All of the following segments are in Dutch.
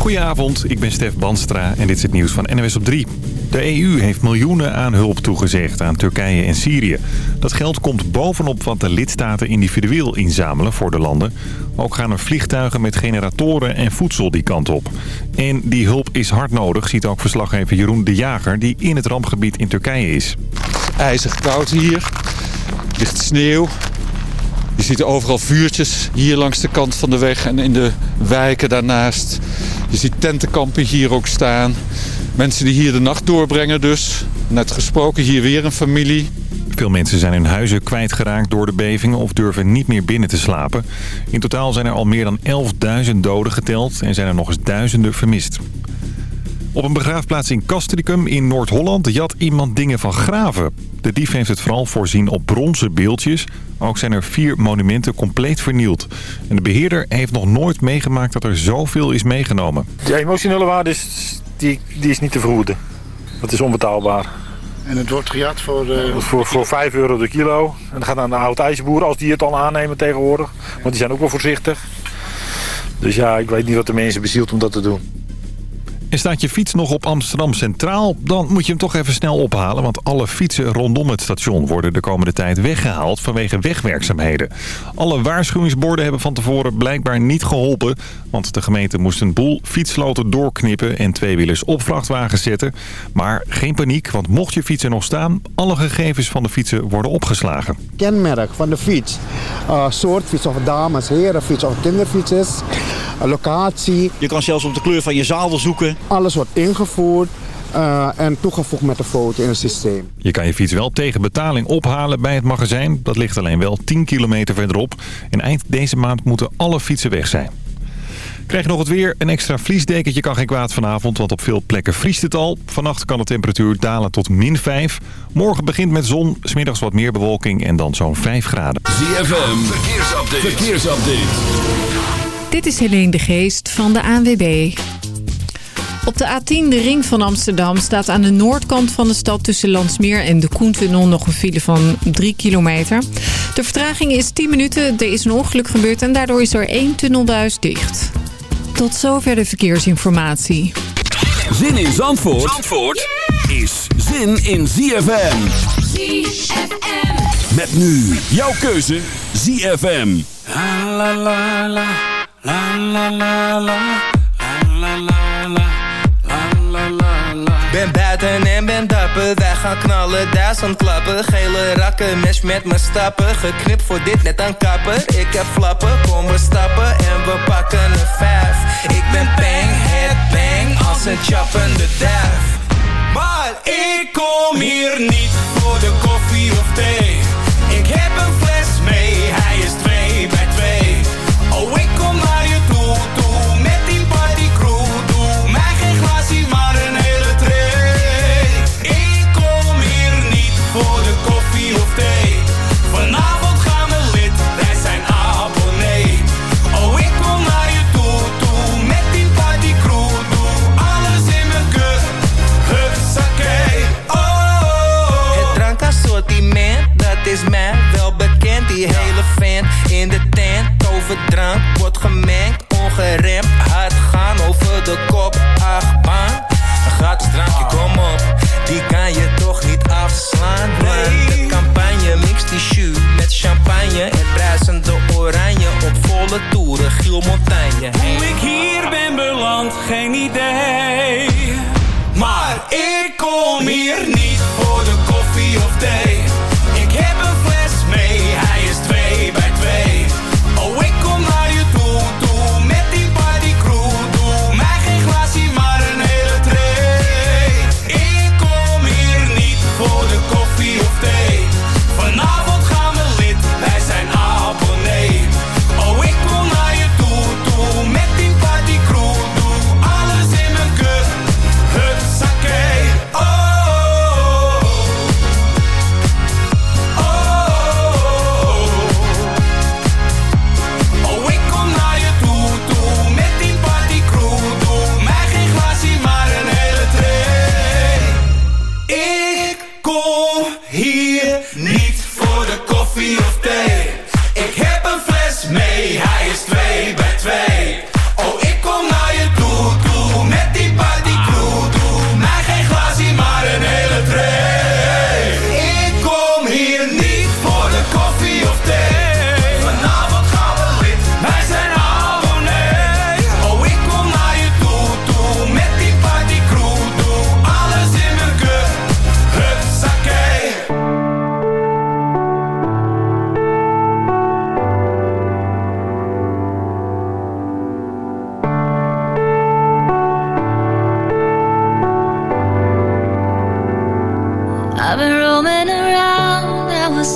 Goedenavond, ik ben Stef Banstra en dit is het nieuws van NWS op 3. De EU heeft miljoenen aan hulp toegezegd aan Turkije en Syrië. Dat geld komt bovenop wat de lidstaten individueel inzamelen voor de landen. Ook gaan er vliegtuigen met generatoren en voedsel die kant op. En die hulp is hard nodig, ziet ook verslaggever Jeroen de Jager... die in het rampgebied in Turkije is. IJzig koud hier, ligt sneeuw. Je ziet overal vuurtjes hier langs de kant van de weg en in de wijken daarnaast. Je ziet tentenkampen hier ook staan. Mensen die hier de nacht doorbrengen dus. Net gesproken, hier weer een familie. Veel mensen zijn hun huizen kwijtgeraakt door de bevingen of durven niet meer binnen te slapen. In totaal zijn er al meer dan 11.000 doden geteld en zijn er nog eens duizenden vermist. Op een begraafplaats in Castricum in Noord-Holland jat iemand dingen van graven. De dief heeft het vooral voorzien op bronzen beeldjes. Ook zijn er vier monumenten compleet vernield. En de beheerder heeft nog nooit meegemaakt dat er zoveel is meegenomen. De emotionele waarde is, die, die is niet te vergoeden. Dat is onbetaalbaar. En het wordt gejat voor... Uh... Voor, voor 5 euro de kilo. En dat gaat aan de oud-ijzerboeren als die het dan aannemen tegenwoordig. Want die zijn ook wel voorzichtig. Dus ja, ik weet niet wat de mensen bezielt om dat te doen. En staat je fiets nog op Amsterdam Centraal, dan moet je hem toch even snel ophalen. Want alle fietsen rondom het station worden de komende tijd weggehaald vanwege wegwerkzaamheden. Alle waarschuwingsborden hebben van tevoren blijkbaar niet geholpen. Want de gemeente moest een boel fietssloten doorknippen en tweewielers op vrachtwagens zetten. Maar geen paniek, want mocht je fietsen nog staan, alle gegevens van de fietsen worden opgeslagen. Kenmerk van de fiets, uh, soort fiets of dames, herenfiets of kinderfiets locatie. Je kan zelfs op de kleur van je zadel zoeken. Alles wordt ingevoerd. Uh, en toegevoegd met de foto in het systeem. Je kan je fiets wel tegen betaling ophalen bij het magazijn. Dat ligt alleen wel 10 kilometer verderop. En eind deze maand moeten alle fietsen weg zijn. Krijg je nog het weer. Een extra vliesdekentje kan geen kwaad vanavond, want op veel plekken vriest het al. Vannacht kan de temperatuur dalen tot min 5. Morgen begint met zon, smiddags wat meer bewolking en dan zo'n 5 graden. ZFM, verkeersupdate. verkeersupdate. Dit is Helene de Geest van de ANWB. Op de A10, de ring van Amsterdam, staat aan de noordkant van de stad... tussen Landsmeer en de Koentunnel nog een file van 3 kilometer. De vertraging is 10 minuten. Er is een ongeluk gebeurd en daardoor is er één tunnelbuis dicht. Tot zover de verkeersinformatie. Zin in Zandvoort, Zandvoort is zin in ZFM. ZFM. Met nu jouw keuze ZFM. La la la la. La la la la, la la la la, la la la Ben buiten en ben dapper, wij gaan knallen, duizend klappen. Gele rakken, mes met me stappen. Geknipt voor dit net een kapper Ik heb flappen, kom we stappen. En we pakken een vijf. Ik ben bang, het bang, als een chappende duif Maar ik kom hier niet voor de koffie of thee. Ik heb een fles mee, is mij wel bekend. Die hele fan in de tent drank wordt gemengd, ongeremd,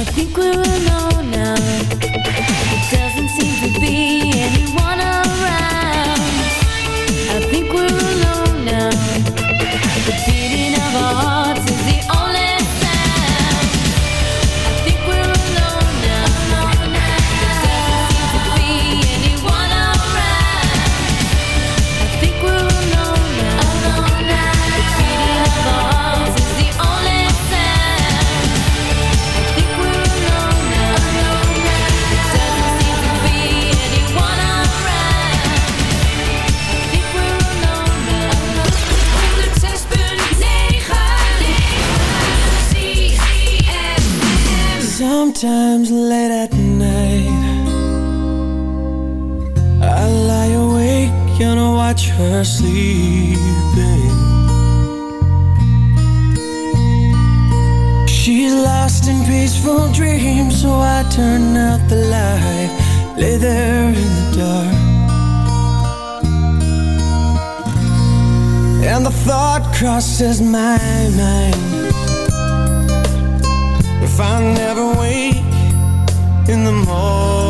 I think we're alone now. It doesn't seem to be anyone else. sleeping. She's lost in peaceful dreams So I turn out the light Lay there in the dark. And the thought crosses my mind. If I never wake in the morning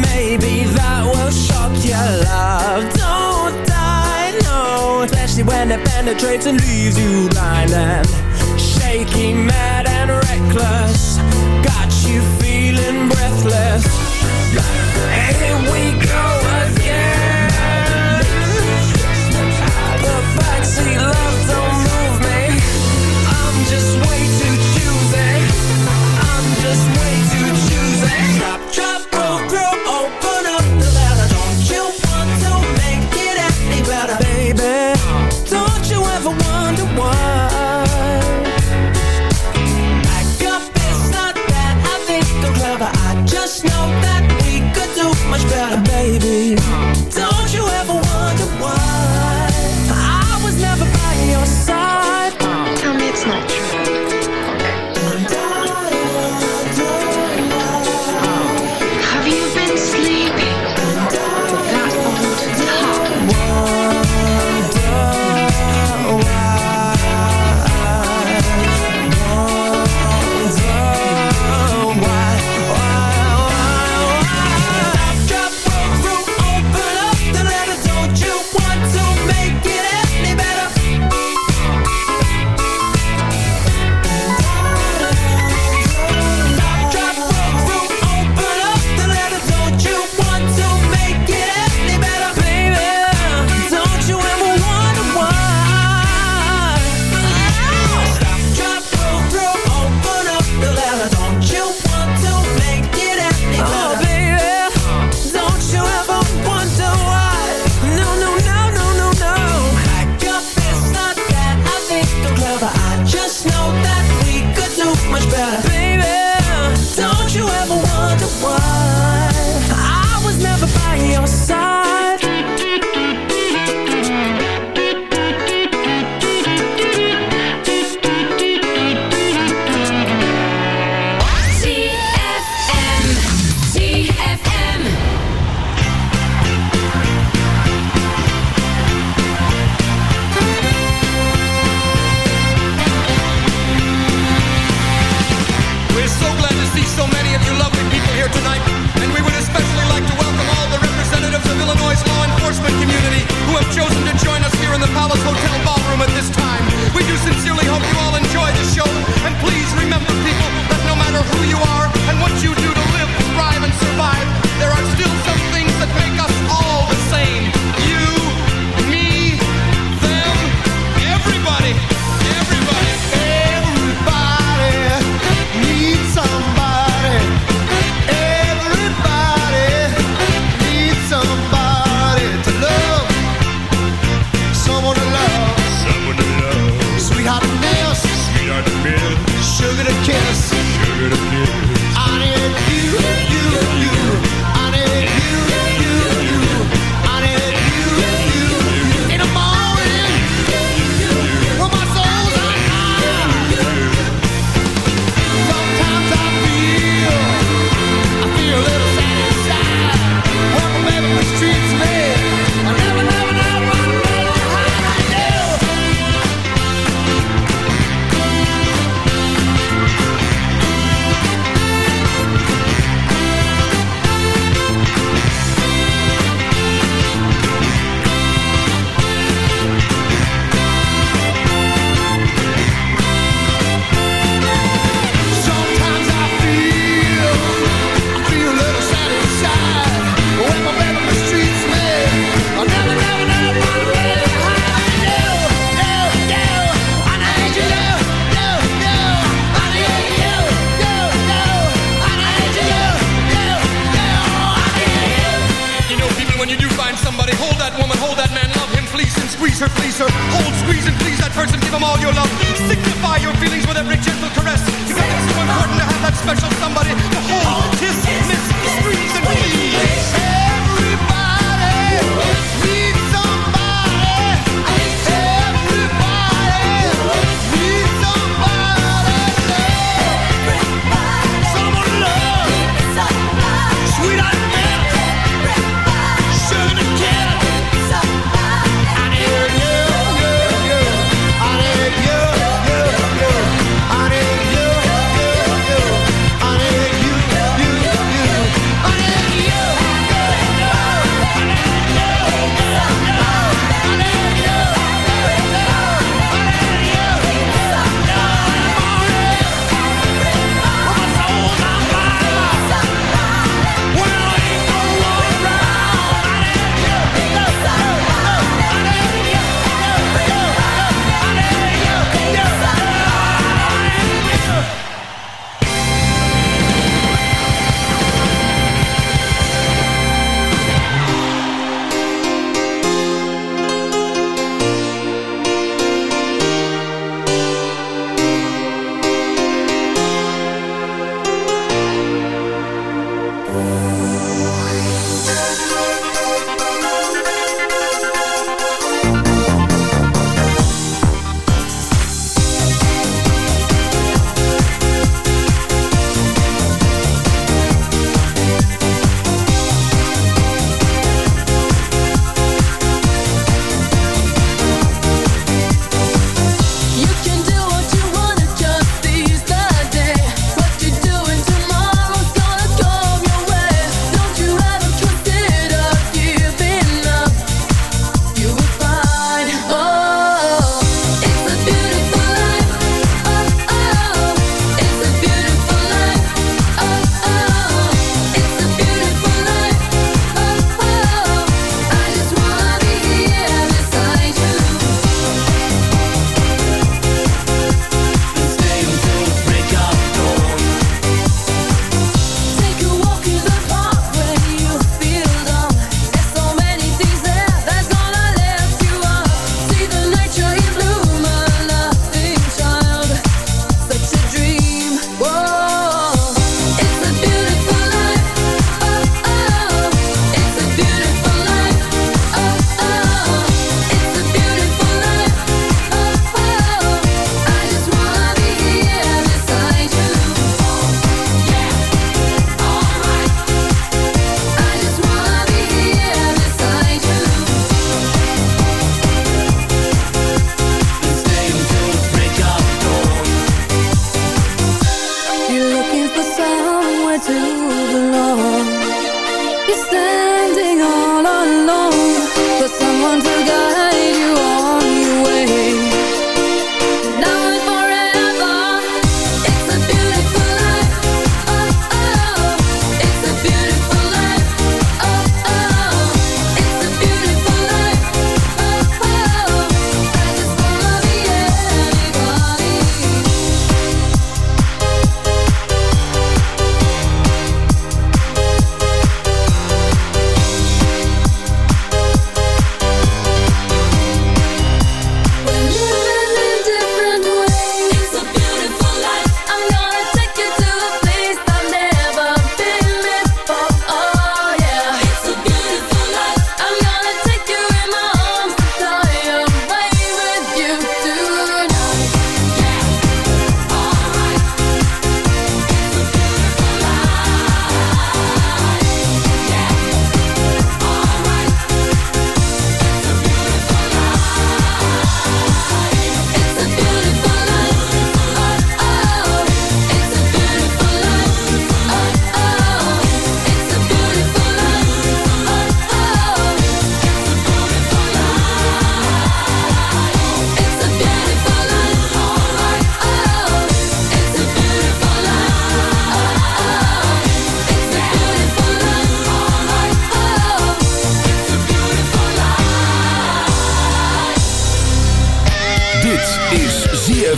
maybe that will shock your love. Don't die, no. Especially when it penetrates and leaves you blind and Shaky, mad and reckless. Got you feeling breathless. Here we go.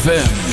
ZFM.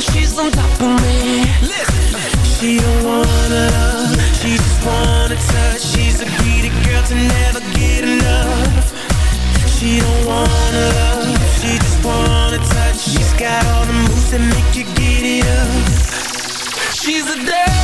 She's on top of me She don't wanna love, she just wanna touch. She's a greedy girl to never get enough. She don't wanna love, she just wanna touch. She's got all the moves that make you get it up. She's a dirty,